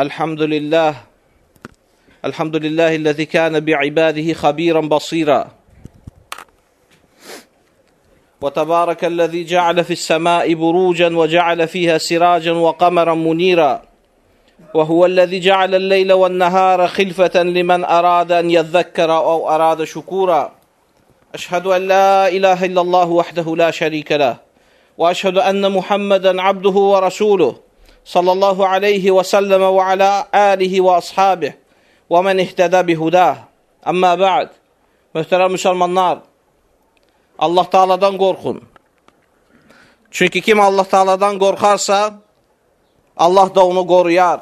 الحمد لله الحمد لله الذي كان بعباده خبيرا بصيرا. وتبارك الذي جعل في السماء بروجا وجعل فيها سراجا وقمرا منيرا. وهو الذي جعل الليل والنهار خلفة لمن أراد أن يذكر أو أراد شكورا. أشهد أن لا إله إلا الله وحده لا شريك له. وأشهد أن محمدا عبده ورسوله. sallallahu aleyhi ve selleme ve ala alihi ve ashabih ve men ihteda bihudah. Amma ba'd. Möhtərəm müsəlmanlar, Allah Taala'dan qorxun. Çünki kim Allah Taala'dan qorxarsa, Allah da onu qoruyar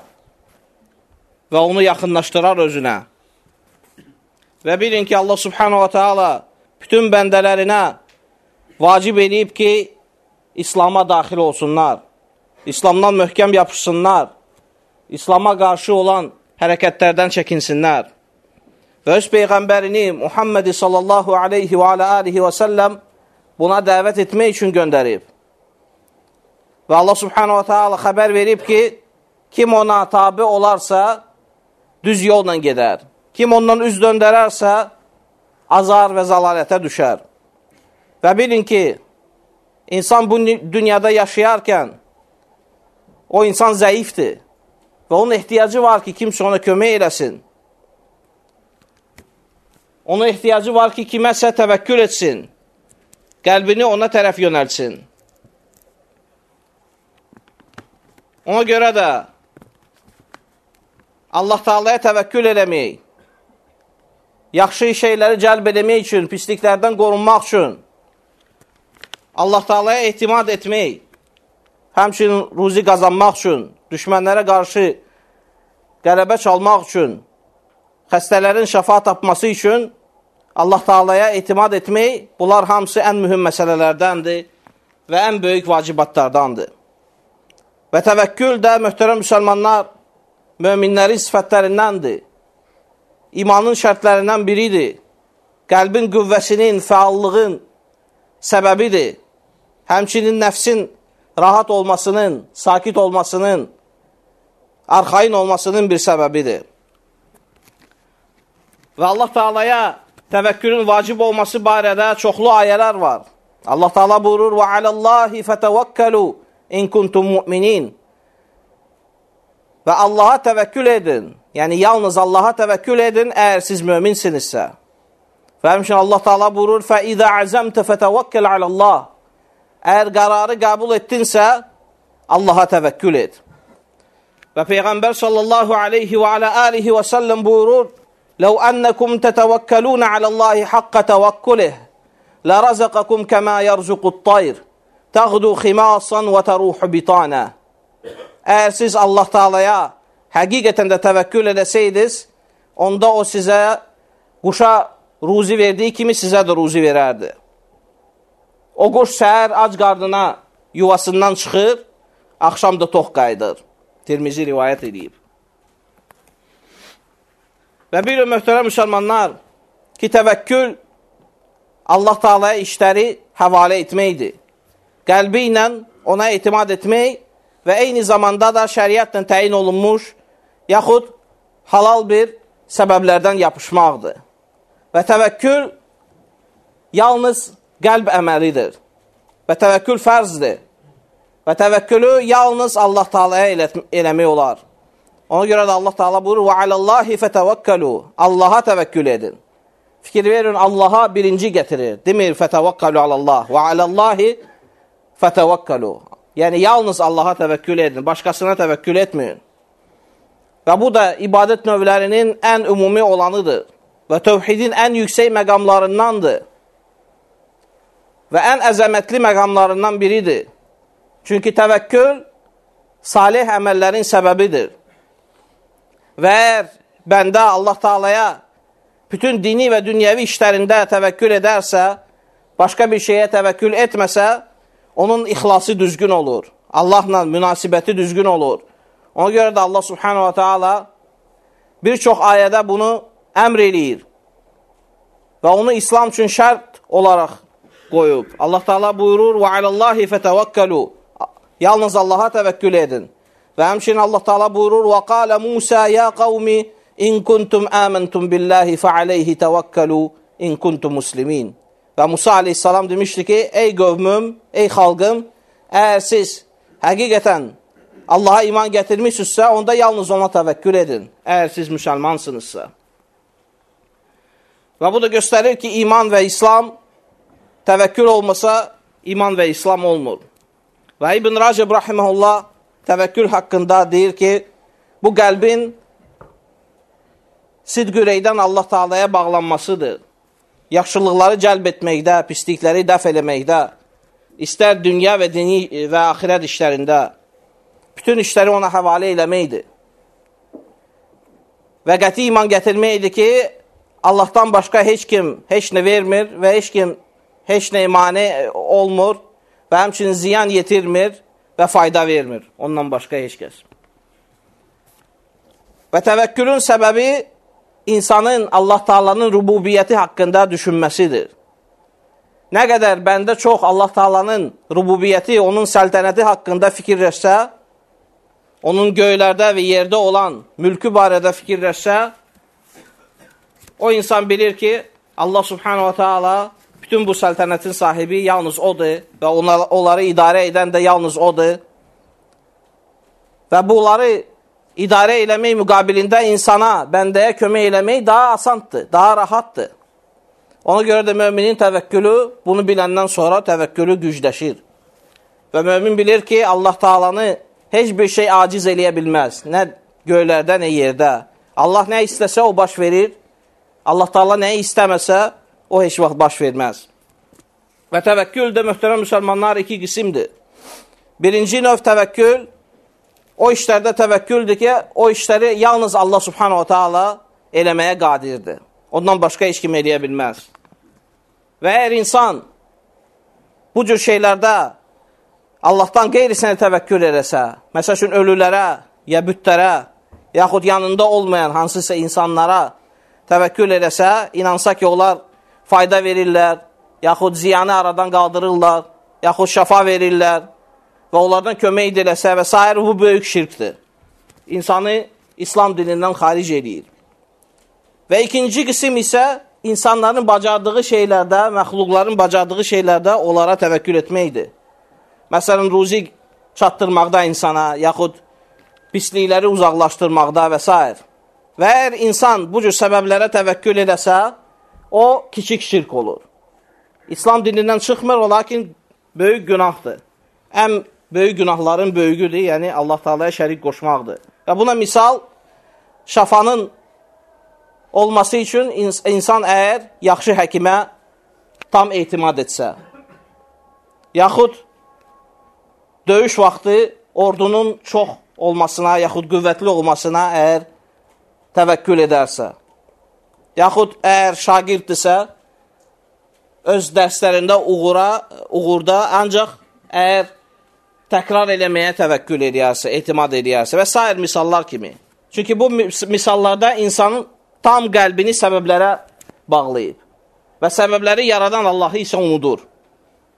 və onu yaxınlaşdırar özünə. Və bilin ki, Allah Subhanahu wa Taala bütün bəndələrinə vacib eləyib ki, İslam'a daxil olsunlar. İslamdan möhkəm yapışsınlar. İslama qarşı olan hərəkətlərdən çəkinsinlər. Və öz Peyğəmbərini Muhammedi sallallahu aleyhi və alihi və səlləm buna dəvət etmək üçün göndərib. Və Allah subhanahu wa ta'ala xəbər verib ki, kim ona tabi olarsa, düz yolla gedər. Kim ondan üz döndərərsə, azar və zalalətə düşər. Və bilin ki, insan bu dünyada yaşayarkən, o insan zəifdir və onun ehtiyacı var ki, kimsə ona kömək eləsin. Ona ehtiyacı var ki, kiməsə təvəkkül etsin, qəlbini ona tərəf yönəlsin. Ona görə də Allah Taalaya təvəkkül eləmək, yaxşı şeyləri cəlb eləmək üçün, pisliklərdən qorunmaq üçün, Allah Taalaya etimad etmək, həmçinin ruzi qazanmaq üçün, düşmənlərə qarşı qələbə çalmaq üçün, xəstələrin şəfa tapması üçün Allah Taalaya etimad etmək, bunlar hamısı ən mühüm məsələlərdəndir və ən böyük vacibatlardandır. Və təvəkkül də möhtərəm müsəlmanlar möminlərin sifətlərindəndir. İmanın şərtlərindən biridir. Qəlbin qüvvəsinin, fəallığın səbəbidir. Həmçinin nəfsin rahat olmasının, sakit olmasının, arxain olmasının bir səbəbidir. Və Allah Taalaya təvəkkülün vacib olması barədə çoxlu ayələr var. Allah Taala buyurur: "Və alallahi fetevekkalu in kuntum mu'minin." Və Allaha təvəkkül edin. Yəni yalnız Allaha təvəkkül edin əgər siz möminsinizsə. Və həmçinin Allah Taala buyurur: "Fə izə azamta fetevekkel alallah." Əgər qərarı qəbul etdinsə, Allaha təvəkkül et. Və Peyğəmbər sallallahu aleyhi və alə alihi və səlləm buyurur, Ləv ənəkum tətəvəkkəlunə aləllahi haqqa təvəkkülih, lərəzəqəkum kəmə yərzuqut tayr, təğdu ximasan və təruhu bitanə. Əgər siz Allah Taalaya həqiqətən də təvəkkül edəsəydiniz, onda o sizə quşa ruzi verdiyi kimi sizə də ruzi verərdi. O quş səhər ac qardına yuvasından çıxır, axşam da tox qayıdır. Tirmizi rivayət edib. Və bir möhtərəm müsəlmanlar ki, təvəkkül Allah Taalaya işləri həvalə etməkdir. Qəlbi ilə ona etimad etmək və eyni zamanda da şəriətlə təyin olunmuş yaxud halal bir səbəblərdən yapışmaqdır. Və təvəkkül yalnız qəlb əməlidir və təvəkkül fərzdir. Və təvəkkülü yalnız Allah Taalaya elə eləmək olar. Ona görə də Allah Taala buyurur: "Və alallahi fetevekkalu." Allaha təvəkkül edin. Fikir verin, Allaha birinci gətirir. Demir fetevekkalu alallah. Və alallahi fetevekkalu. Yəni yalnız Allaha təvəkkül edin, başqasına təvəkkül etməyin. Və bu da ibadət növlərinin ən ümumi olanıdır və tövhidin ən yüksək məqamlarındandır və ən əzəmətli məqamlarından biridir. Çünki təvəkkül salih əməllərin səbəbidir. Və əgər bəndə Allah Taalaya bütün dini və dünyəvi işlərində təvəkkül edərsə, başqa bir şeyə təvəkkül etməsə, onun ixlası düzgün olur. Allahla münasibəti düzgün olur. Ona görə də Allah Subhanahu wa Taala bir çox ayədə bunu əmr eləyir. Və onu İslam üçün şərt olaraq qoyub. Allah Taala buyurur: "Və alallahi fetevekkalu." Yalnız Allaha təvəkkül edin. Və həmçinin Allah Taala buyurur: "Və qala Musa ya qavmi in kuntum amantum billahi fa alayhi tawakkalu in kuntum muslimin." Və Musa aleyhissalam demişdi ki, ey qövmüm, ey xalqım, əgər siz həqiqətən Allaha iman gətirmişsinizsə, onda yalnız ona təvəkkül edin, əgər siz müsəlmansınızsa. Və bu da göstərir ki, iman və İslam təvəkkül olmasa, iman və İslam olmur. Və İbn Racib rahiməhullah təvəkkül haqqında deyir ki, bu qəlbin sidq ürəkdən Allah Taalaya bağlanmasıdır. Yaxşılıqları cəlb etməkdə, pislikləri dəf eləməkdə, istər dünya və dini və axirət işlərində bütün işləri ona həvalə eləməkdir. Və qəti iman gətirməkdir ki, Allahdan başqa heç kim heç nə vermir və heç kim heç nə imani olmur və həmçinin ziyan yetirmir və fayda vermir. Ondan başqa heç kəs. Və təvəkkülün səbəbi insanın Allah Taala'nın rububiyyəti haqqında düşünməsidir. Nə qədər bəndə çox Allah Taala'nın rububiyyəti, onun səltənəti haqqında fikirləşsə, onun göylərdə və yerdə olan mülkü barədə fikirləşsə, o insan bilir ki, Allah Subhanahu Taala bütün bu səltənətin sahibi yalnız odur və onlar, onları idarə edən də yalnız odur. Və bunları idarə eləmək müqabilində insana, bəndəyə kömək eləmək daha asandır, daha rahatdır. Ona görə də möminin təvəkkülü bunu biləndən sonra təvəkkülü gücləşir. Və mömin bilir ki, Allah Taalanı heç bir şey aciz eləyə bilməz. Nə göylərdə, nə yerdə. Allah nə istəsə o baş verir. Allah Taala nəyi istəməsə o heç vaxt baş verməz. Və təvəkkül də möhtərəm müsəlmanlar iki qismdir. Birinci növ təvəkkül o işlərdə təvəkküldür ki, o işləri yalnız Allah subhanahu ta'ala eləməyə qadirdir. Ondan başqa heç kim eləyə bilməz. Və əgər insan bu cür şeylərdə Allahdan qeyrisinə təvəkkül eləsə, məsəl üçün ölülərə, ya bütlərə, yaxud yanında olmayan hansısa insanlara təvəkkül eləsə, inansa ki, onlar fayda verirlər, yaxud ziyanı aradan qaldırırlar, yaxud şəfa verirlər və onlardan kömək ediləsə və s. bu böyük şirkdir. İnsanı İslam dinindən xaric edir. Və ikinci qism isə insanların bacardığı şeylərdə, məxluqların bacardığı şeylərdə onlara təvəkkül etməkdir. Məsələn, ruzi çatdırmaqda insana, yaxud pislikləri uzaqlaşdırmaqda və s. Və əgər insan bu cür səbəblərə təvəkkül edəsə, o kiçik şirk olur. İslam dinindən çıxmır, o lakin böyük günahdır. Ən böyük günahların böyüyüdür, yəni Allah Taalaya şərik qoşmaqdır. Və buna misal şəfanın olması üçün insan əgər yaxşı həkimə tam etimad etsə, yaxud döyüş vaxtı ordunun çox olmasına, yaxud qüvvətli olmasına əgər təvəkkül edərsə, yaxud əgər şagirddirsə, öz dərslərində uğura, uğurda ancaq əgər təkrar eləməyə təvəkkül edərsə, etimad edərsə və s. misallar kimi. Çünki bu misallarda insanın tam qəlbini səbəblərə bağlayıb və səbəbləri yaradan Allahı isə unudur.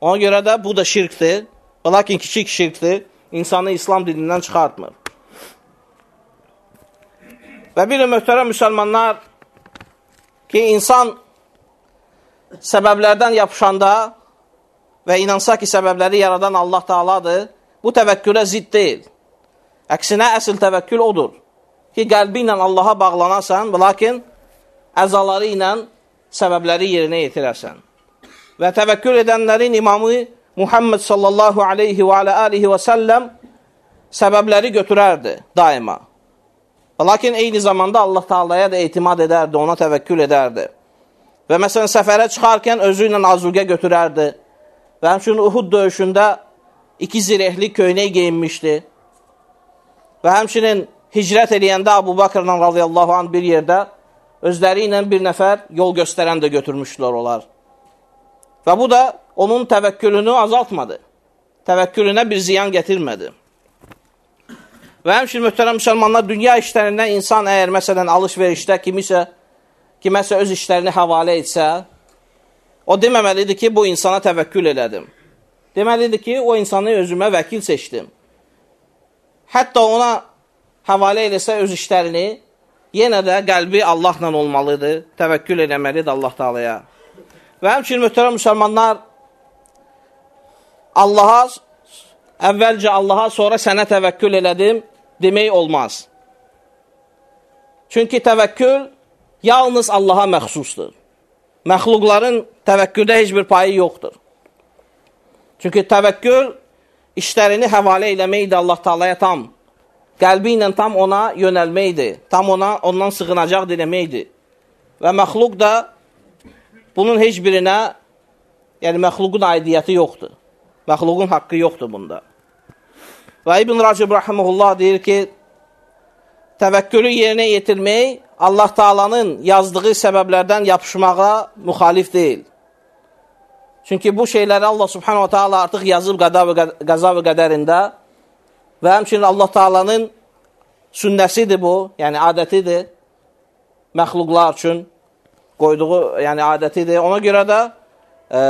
Ona görə də bu da şirkdir, lakin kiçik şirkdir, insanı İslam dinindən çıxartmır. Və bir möhtərəm müsəlmanlar ki, insan səbəblərdən yapışanda və inansa ki, səbəbləri yaradan Allah Taaladır, bu təvəkkülə zidd deyil. Əksinə, əsl təvəkkül odur ki, qəlbi ilə Allaha bağlanasan, lakin əzaları ilə səbəbləri yerinə yetirəsən. Və təvəkkül edənlərin imamı Muhammed sallallahu aleyhi və alə alihi və səlləm səbəbləri götürərdi daima. Lakin eyni zamanda Allah Taala'ya da etimad edərdi, ona təvəkkül edərdi. Və məsələn, səfərə çıxarkən özü ilə azuqə götürərdi. Və həmçinin Uhud döyüşündə iki zirehli köynək geyinmişdi. Və həmçinin hicrət eləyəndə Abu Bakrla radiyallahu anh bir yerdə özləri ilə bir nəfər yol göstərən də götürmüşdülər onlar. Və bu da onun təvəkkülünü azaltmadı. Təvəkkülünə bir ziyan gətirmədi. Və həmçin möhtərəm müsəlmanlar, dünya işlərindən insan əgər məsələn alış-verişdə kimisə, kiməsə öz işlərini həvalə etsə, o deməməlidir ki, bu insana təvəkkül elədim. Deməlidir ki, o insanı özümə vəkil seçdim. hətta ona həvalə eləsə öz işlərini, yenə də qəlbi Allahla olmalıdır, təvəkkül eləməlidir Allah Taalaya. Və həmçinin möhtərəm müsəlmanlar Allaha əvvəlcə Allaha, sonra sənə təvəkkül elədim demək olmaz. Çünki təvəkkül yalnız Allaha məxsusdur. Məxluqların təvəkküldə heç bir payı yoxdur. Çünki təvəkkül işlərini həvalə eləməkdir Allah Taalaya tam. Qəlbi ilə tam ona yönəlməkdir. Tam ona ondan sığınacaq deməkdir. Və məxluq da bunun heç birinə yəni məxluqun aidiyyəti yoxdur. Məxluqun haqqı yoxdur bunda. Və İbn Racib rahimehullah deyir ki, təvəkkülü yerinə yetirmək Allah Taalanın yazdığı səbəblərdən yapışmağa müxalif deyil. Çünki bu şeyləri Allah Subhanahu Taala artıq yazıb qəza və qədərində və həmçinin Allah Taalanın sünnəsidir bu, yəni adətidir məxluqlar üçün qoyduğu, yəni adətidir. Ona görə də e,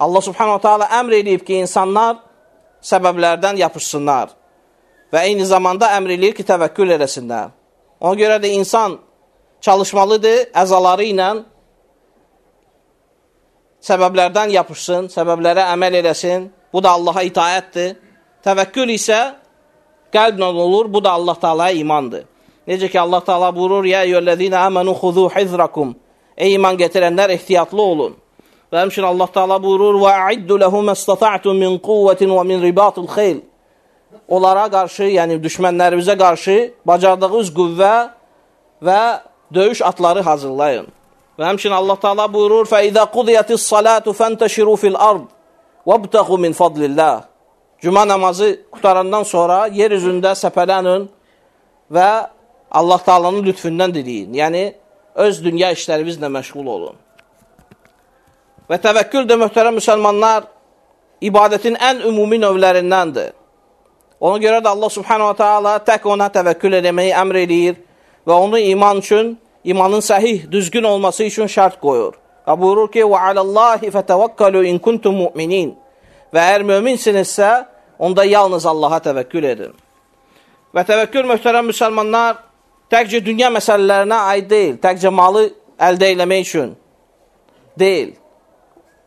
Allah Subhanahu Taala əmr edib ki, insanlar səbəblərdən yapışsınlar və eyni zamanda əmr eləyir ki, təvəkkül eləsinlər. Ona görə də insan çalışmalıdır əzaları ilə səbəblərdən yapışsın, səbəblərə əməl eləsin. Bu da Allaha itayətdir. Təvəkkül isə qəlblə olur, bu da Allah Taalaya imandır. Necə ki Allah Taala buyurur: "Ya eyyuhellezina amanu xuzu hizrakum." Ey iman gətirənlər ehtiyatlı olun. Və həmçinin Allah Taala buyurur: "Və a'iddu lahum istata'tum min quwwatin və min ribatil xeyl." Onlara qarşı, yəni düşmənlərimizə qarşı bacardığınız qüvvə və döyüş atları hazırlayın. Və həmçinin Allah Taala buyurur: "Fə izə qudiyatis salatu fantashiru fil ard vabtaqu min fadlillah." Cuma namazı qutarandan sonra yer üzündə səpələnin və Allah Taala'nın lütfündən diləyin. Yəni öz dünya işlərinizlə məşğul olun. Və təvəkkül də möhtərəm müsəlmanlar ibadətin ən ümumi növlərindəndir. Ona görə də Allah Subhanahu Taala tək ona təvəkkül etməyi əmr eləyir və onu iman üçün, imanın səhih, düzgün olması üçün şərt qoyur. Və buyurur ki: "Və alallahi fətəvəkkəlu in kuntum mu'minin." Və əgər möminsinizsə, onda yalnız Allaha təvəkkül edin. Və təvəkkül möhtərəm müsəlmanlar təkcə dünya məsələlərinə aid deyil, təkcə malı əldə etmək üçün deyil.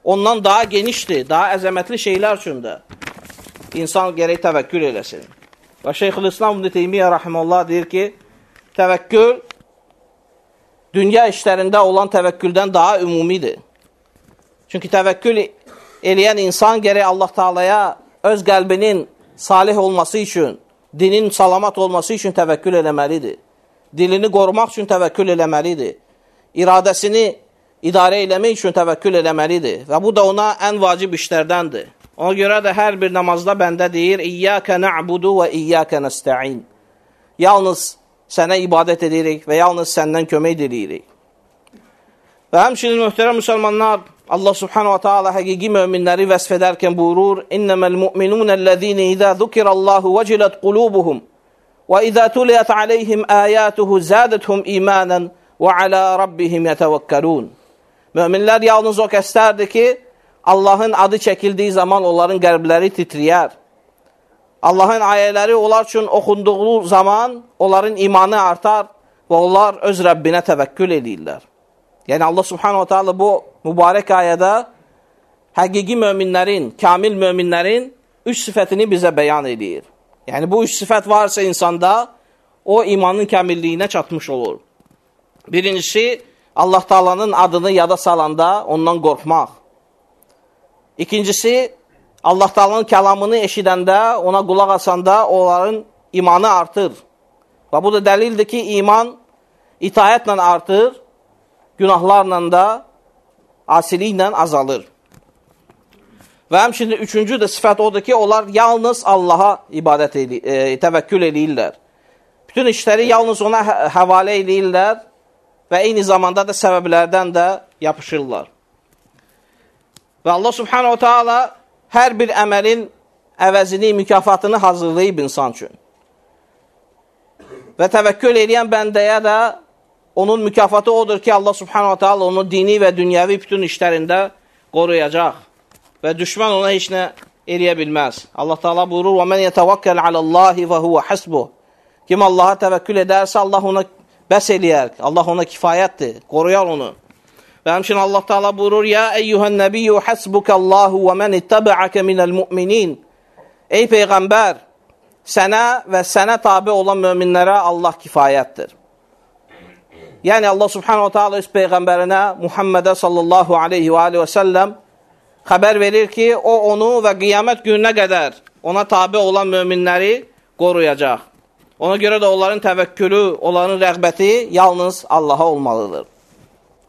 Ondan daha genişdir, daha əzəmətli şeylər üçün də insan gərək təvəkkül eləsin. Və Şeyxülislam İbn Teymiyyə rahimehullah deyir ki, təvəkkül dünya işlərində olan təvəkküldən daha ümumidir. Çünki təvəkkül eləyən insan gərək Allah Taalaya öz qəlbinin salih olması üçün, dinin salamat olması üçün təvəkkül eləməlidir. Dilini qorumaq üçün təvəkkül eləməlidir. İradəsini idarə eləmək üçün təvəkkül eləməlidir. Və bu da ona ən vacib işlərdəndir. Ona görə də hər bir namazda bəndə deyir, İyyəkə nə'budu və iyyəkə nəstə'in. Yalnız sənə ibadət edirik və yalnız səndən kömək edirik. Və həmçinin möhtərəm müsəlmanlar, Allah subhanahu wa ta'ala həqiqi möminləri vəsf edərkən buyurur, İnnəməl mu'minunəl-ləzīni izə zukirallahu vəcilət qulubuhum və izə tuliyət aleyhim əyatuhu zədəthum imanən və alə rabbihim yətəvəkkəlun. Möminlər yalnız o kəslərdir ki, Allahın adı çəkildiyi zaman onların qəlbləri titriyər. Allahın ayələri onlar üçün oxunduğu zaman onların imanı artar və onlar öz Rəbbinə təvəkkül edirlər. Yəni Allah subhanahu ta'ala bu mübarək ayədə həqiqi möminlərin, kamil möminlərin üç sifətini bizə bəyan edir. Yəni bu üç sifət varsa insanda o imanın kamilliyinə çatmış olur. Birincisi Allah Taala'nın adını yada salanda ondan qorxmaq. İkincisi, Allah Taala'nın kəlamını eşidəndə, ona qulaq asanda onların imanı artır. Və bu da dəlildir ki, iman itayətlə artır, günahlarla da asiliklə azalır. Və həmçinin üçüncü də sifət odur ki, onlar yalnız Allaha ibadət edir, e, təvəkkül edirlər. Bütün işləri yalnız ona hə həvalə edirlər və eyni zamanda da səbəblərdən də yapışırlar. Və Allah subhanahu taala hər bir əməlin əvəzini, mükafatını hazırlayıb insan üçün. Və təvəkkül edən bəndəyə də onun mükafatı odur ki, Allah subhanahu taala onu dini və dünyəvi bütün işlərində qoruyacaq və düşmən ona heç nə eləyə bilməz. Allah Taala buyurur: "Və men yetevəkkəl alallahi və huve hasbuh." Kim Allaha təvəkkül edərsə, Allah ona bəs eləyər. Allah ona kifayətdir, qoruyar onu. Və həmçinin Allah Taala buyurur: "Ya eyyuhan nabiyyu hasbukallahu və men ittaba'aka minel mu'minin." Ey peyğəmbər, sənə və sənə tabe olan möminlərə Allah kifayətdir. Yəni Allah Subhanahu taala öz peyğəmbərinə Muhammedə sallallahu alayhi və alihi və səlləm xəbər verir ki, o onu və qiyamət gününə qədər ona tabe olan möminləri qoruyacaq. Ona görə də onların təvəkkülü, onların rəğbəti yalnız Allaha olmalıdır.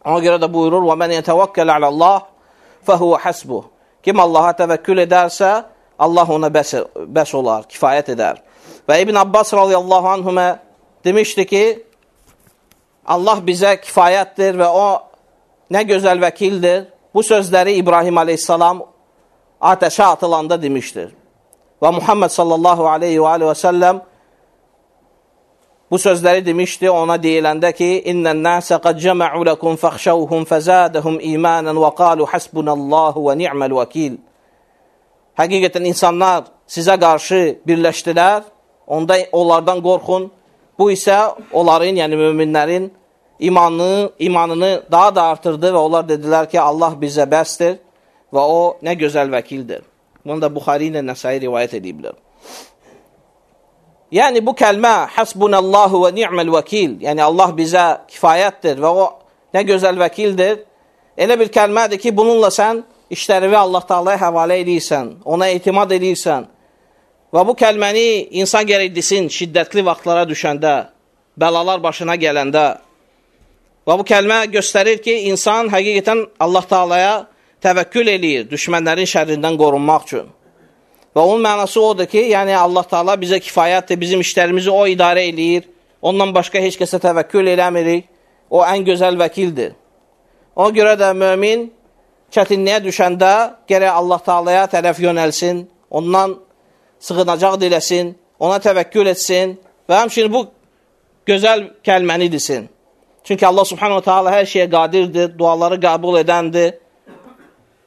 Ona görə də buyurur: "Və men yetevəkkəl alallah fehuve hasbuh." Kim Allaha təvəkkül edərsə, Allah ona bəs, bəs olar, kifayət edər. Və İbn Abbas radiyallahu anhümə demişdi ki, Allah bizə kifayətdir və o nə gözəl vəkildir. Bu sözləri İbrahim aleyhissalam ateşə atılanda demişdir. Və Muhammed sallallahu aleyhi və aleyhi və səlləm bu sözləri demişdi ona deyiləndə ki, İnnən nəsə qad cəmə'u ləkum fəxşəvhum fəzədəhum imanən və qalu hasbunallahu və ni'məl vəkil. Həqiqətən insanlar sizə qarşı birləşdilər, onda onlardan qorxun. Bu isə onların, yəni möminlərin imanını, imanını daha da artırdı və onlar dedilər ki, Allah bizə bəsdir və o nə gözəl vəkildir. Bunu da Buxari ilə Nəsai rivayət ediblər. Yəni bu kəlmə hasbunallahu və ni'məl vəkil, yəni Allah bizə kifayətdir və o nə gözəl vəkildir. Elə bir kəlmədir ki, bununla sən işlərini Allah Taalaya həvalə edirsən, ona etimad edirsən. Və bu kəlməni insan gərək desin şiddətli vaxtlara düşəndə, bəlalar başına gələndə. Və bu kəlmə göstərir ki, insan həqiqətən Allah Taalaya təvəkkül eləyir düşmənlərin şərrindən qorunmaq üçün. Və onun mənası odur ki, yəni Allah Taala bizə kifayətdir, bizim işlərimizi o idarə eləyir. Ondan başqa heç kəsə təvəkkül eləmirik. O ən gözəl vəkildir. Ona görə də mömin çətinliyə düşəndə gərək Allah Taalaya tərəf yönəlsin, ondan sığınacaq diləsin, ona təvəkkül etsin və həmçinin bu gözəl kəlməni desin. Çünki Allah Subhanahu Taala hər şeyə qadirdir, duaları qəbul edəndir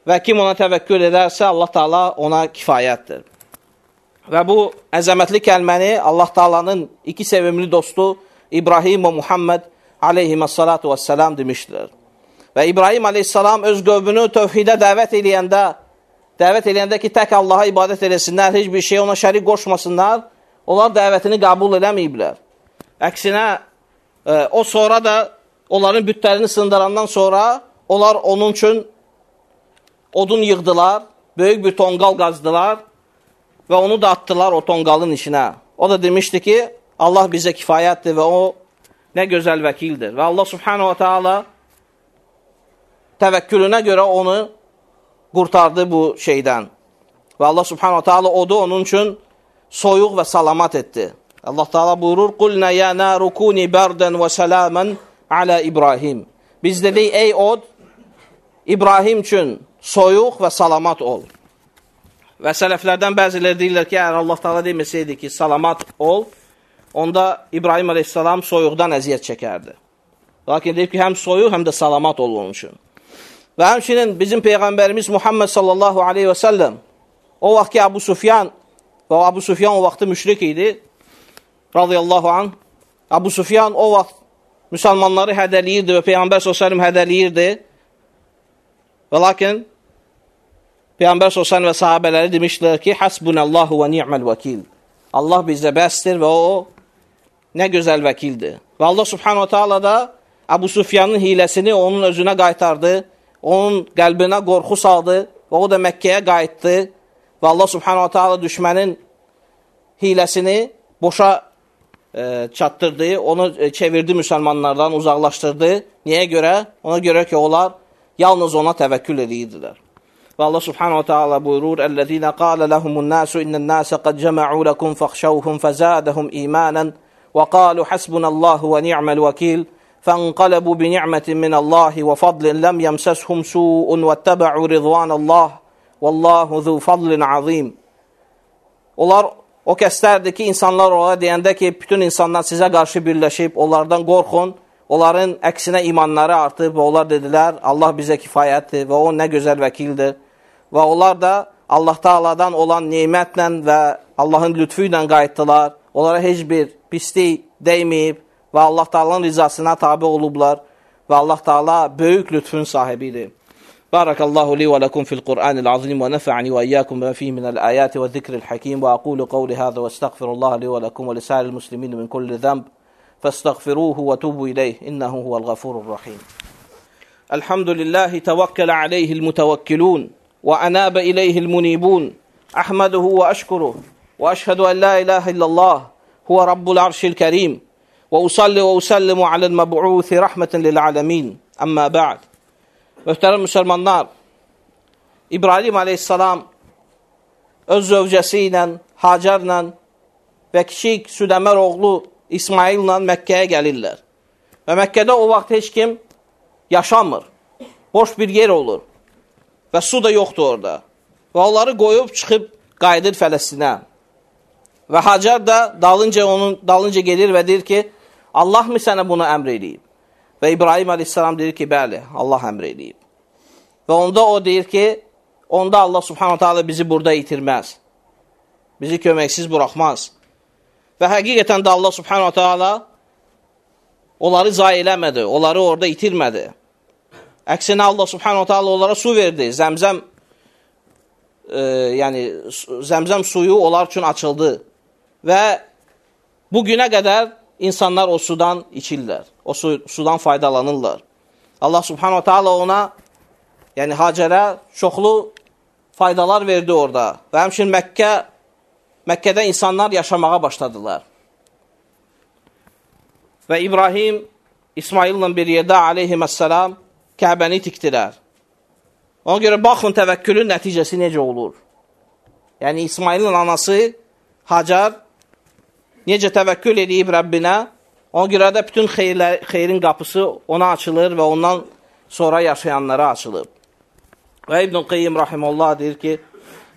və kim ona təvəkkül edərsə, Allah Taala ona kifayətdir. Və bu əzəmətli kəlməni Allah Taalanın iki sevimli dostu İbrahim və Muhammed aleyhissalatu vesselam demişdir. Və İbrahim aleyhissalam öz qövmünü tövhidə dəvət eləyəndə, dəvət eləyəndə ki, tək Allaha ibadət eləsinlər, heç bir şey ona şərik qoşmasınlar, onlar dəvətini qəbul eləməyiblər. Əksinə, e, o sonra da onların bütlərini sındırandan sonra onlar onun üçün odun yığdılar, böyük bir tonqal qazdılar və onu da atdılar o tonqalın içinə. O da demişdi ki, Allah bizə kifayətdir və o nə gözəl vəkildir. Və Allah subhanahu wa ta'ala təvəkkülünə görə onu qurtardı bu şeydən. Və Allah subhanahu wa ta'ala odu onun üçün soyuq və salamat etdi. Allah Taala buyurur: "Qulna ya naru kuni bardan və salaman ala İbrahim." Biz dedik ey od İbrahim üçün soyuq və salamat ol. Və sələflərdən bəziləri deyirlər ki, əgər Allah Taala deməsəydi ki, salamat ol, onda İbrahim əleyhissalam soyuqdan əziyyət çəkərdi. Lakin deyib ki, həm soyuq, həm də salamat ol onun üçün. Və həmçinin bizim Peyğəmbərimiz Muhammed sallallahu aleyhi və səlləm o vaxt ki, Abu Sufyan və Abu Sufyan o vaxtı müşrik idi, radiyallahu anh, Abu Sufyan o vaxt müsəlmanları hədəliyirdi və Peyğəmbər s.ə.v hədəliyirdi. Və lakin Peyğəmbər sosan və sahabələri demişdilər ki, Hasbunallahu və ni'məl vəkil. Allah bizdə bəsdir və o nə gözəl vəkildir. Və Allah subhanahu ta'ala da Abu Sufyanın hiləsini onun özünə qaytardı, onun qəlbinə qorxu saldı və o da Məkkəyə qayıtdı və Allah subhanahu ta'ala düşmənin hiləsini boşa e, çatdırdı, onu e, çevirdi müsəlmanlardan, uzaqlaşdırdı. Niyə görə? Ona görə ki, onlar yalnız ona təvəkkül edirdilər. Və Allah subhanahu ta'ala buyurur, Əl-ləzīnə qalələhumun nəsu innən nəsə qad cəmə'u ləkum fəxşəvhum fəzədəhum imanən və qalu hasbunallahu və ni'məl vəkil فانقلبوا بنعمة من الله وفضل لم يمسسهم سوء واتبعوا رضوان الله والله ذو فضل azim. Onlar o kəslərdir ki, insanlar onlara deyəndə ki, bütün insanlar sizə qarşı birləşib, onlardan qorxun, onların əksinə imanları artıb və onlar dedilər, Allah bizə kifayətdir və o nə gözəl vəkildir və onlar da Allah Taala'dan olan nemətlə və Allahın lütfü ilə qayıtdılar. Onlara heç bir pislik dəyməyib və Allah Taala'nın rizasına tabe olublar və Allah Taala böyük lütfün sahibidir. Barakallahu li və lakum fil Qur'anil azim və nafa'ani və iyyakum bima fihi min al-ayati və zikril hakim və aqulu qawli hadha və astaghfirullah li və lakum فاستغفروه وتوبوا إليه إنه هو الغفور الرحيم. الحمد لله توكل عليه المتوكلون وأناب إليه المنيبون. أحمده وأشكره وأشهد أن لا إله إلا الله هو رب العرش الكريم. وأصلي وأسلم على المبعوث رحمة للعالمين. أما بعد Möhtərəm müsəlmanlar, İbrahim aleyhissalam öz zövcəsi ilə, Hacarla və kiçik Südəmər oğlu İsmaillə Məkkəyə gəlirlər. Və Məkkədə o vaxt heç kim yaşamır. Boş bir yer olur. Və su da yoxdur orada. Və onları qoyub çıxıb qayıdır Fələstinə. Və Hacar da dalınca onun dalınca gedir və deyir ki, Allah mı sənə bunu əmr eləyib? Və İbrahim əleyhissalam deyir ki, bəli, Allah əmr eləyib. Və onda o deyir ki, onda Allah subhanahu taala bizi burada itirməz. Bizi köməksiz buraxmaz. Və həqiqətən də Allah subhanahu taala onları zayi eləmədi, onları orada itirmədi. Əksinə Allah subhanahu taala onlara su verdi. Zəmzəm e, yəni zəmzəm suyu onlar üçün açıldı. Və bu günə qədər insanlar o sudan içirlər. O su, sudan faydalanırlar. Allah subhanahu taala ona yəni Hacərə çoxlu faydalar verdi orada. Və həmçinin Məkkə Məkkədə insanlar yaşamağa başladılar. Və İbrahim İsmaillə bir yerdə aleyhissalam Kəbəni tikdilər. Ona görə baxın təvəkkülün nəticəsi necə olur. Yəni İsmailin anası Hacar necə təvəkkül edib Rəbbinə, ona görə də bütün xeyirlər, xeyrin qapısı ona açılır və ondan sonra yaşayanlara açılır. Və İbn-i Qeyyim Rahimullah deyir ki,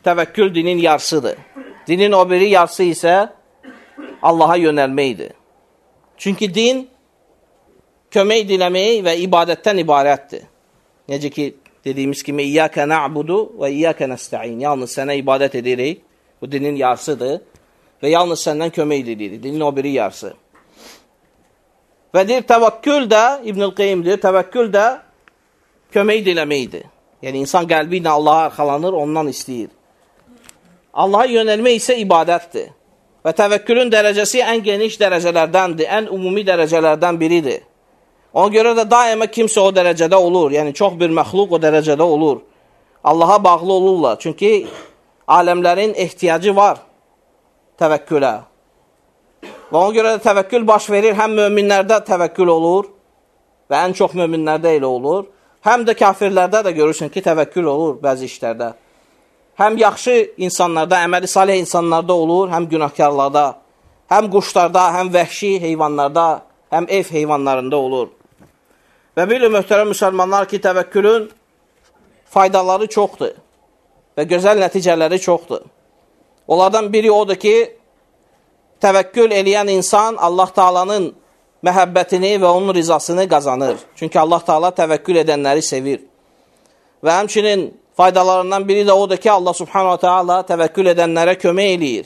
təvəkkül dinin yarısıdır. Dinin o biri yarısı isə Allaha yönəlməkdir. Çünki din kömək diləmək və ibadətdən ibarətdir. Necə ki, dediyimiz kimi, İyyəkə na'budu və İyyəkə nəstəin. Yalnız sənə ibadət edirik. Bu dinin yarısıdır. Və yalnız səndən kömək edirik. Dinin o biri yarısı. Və deyir, təvəkkül də, İbn-i Qeym deyir, təvəkkül də kömək diləməkdir. Yəni, insan qəlbi ilə Allaha arxalanır, ondan istəyir. Allaha yönəlmək isə ibadətdir. Və təvəkkülün dərəcəsi ən geniş dərəcələrdəndir, ən ümumi dərəcələrdən biridir. Ona görə də daima kimsə o dərəcədə olur. Yəni, çox bir məxluq o dərəcədə olur. Allaha bağlı olurlar. Çünki aləmlərin ehtiyacı var təvəkkülə. Və ona görə də təvəkkül baş verir. Həm möminlərdə təvəkkül olur və ən çox möminlərdə elə olur. Həm də kafirlərdə də görürsən ki, təvəkkül olur bəzi işlərdə. Həm yaxşı insanlarda, əməli salih insanlarda olur, həm günahkarlarda, həm quşlarda, həm vəhşi heyvanlarda, həm ev heyvanlarında olur. Və bilin, möhtərəm müsəlmanlar ki, təvəkkülün faydaları çoxdur və gözəl nəticələri çoxdur. Onlardan biri odur ki, təvəkkül eləyən insan Allah Taalanın məhəbbətini və onun rizasını qazanır. Çünki Allah Taala təvəkkül edənləri sevir. Və həmçinin faydalarından biri də odur ki, Allah Subhanahu Taala təvəkkül edənlərə kömək eləyir.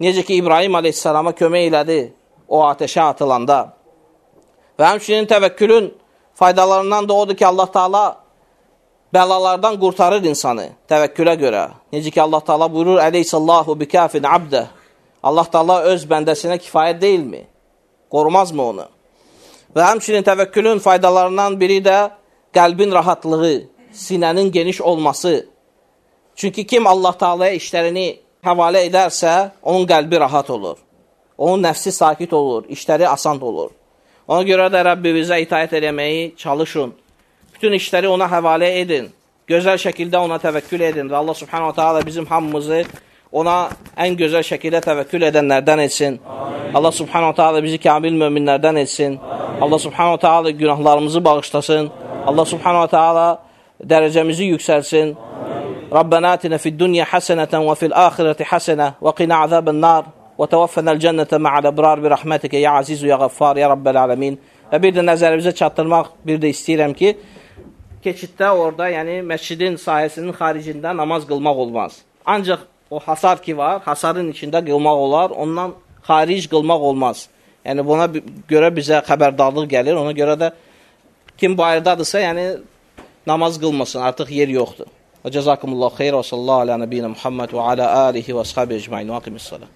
Necə ki, İbrahim Aleyhisselama kömək elədi o ateşə atılanda. Və həmçinin təvəkkülün faydalarından da odur ki, Allah Taala bəlalardan qurtarır insanı təvəkkülə görə. Necə ki, Allah Taala buyurur: "Əleyhisallahu bikafin abdə." Allah Taala öz bəndəsinə kifayət deyilmi? Qorumazmı onu? Və həmçinin təvəkkülün faydalarından biri də qəlbin rahatlığı, sinənin geniş olması. Çünki kim Allah Taalaya işlərini həvalə edərsə, onun qəlbi rahat olur. Onun nəfsi sakit olur, işləri asan olur. Ona görə də Rəbbimizə itaət eləməyi çalışın. Bütün işləri ona həvalə edin. Gözəl şəkildə ona təvəkkül edin və Allah subhanahu ta'ala bizim hamımızı ona ən gözəl şəkildə təvəkkül edənlərdən etsin. Amin. Allah subhanahu ta'ala bizi kamil möminlərdən etsin. Amin. Allah subhanahu ta'ala günahlarımızı bağışlasın. Amin. Allah subhanahu ta'ala dərəcəmizi yüksəlsin. Rabbana atina fid-dunya hasanatan və fil-axirati hasana və qina azaban-nar və tawaffana al-jannata ma'al abrar bi rahmatika ya aziz ya ghaffar ya rabbel alamin. Və bir də nəzərimizə çatdırmaq bir də istəyirəm ki, keçiddə orada, yəni məscidin sahəsinin xaricində namaz qılmaq olmaz. Ancaq o hasar ki var, hasarın içində qılmaq olar, ondan xaric qılmaq olmaz. Yəni buna görə bizə xəbərdarlıq gəlir. Ona görə də kim bayırdadırsa, yəni namaz qılmasın, artıq yer yoxdur. Və cəzakumullahu xeyr və sallallahu alə nəbiyyina Muhammed və alə alihi və əshabi ecmain. Və aqimissalam.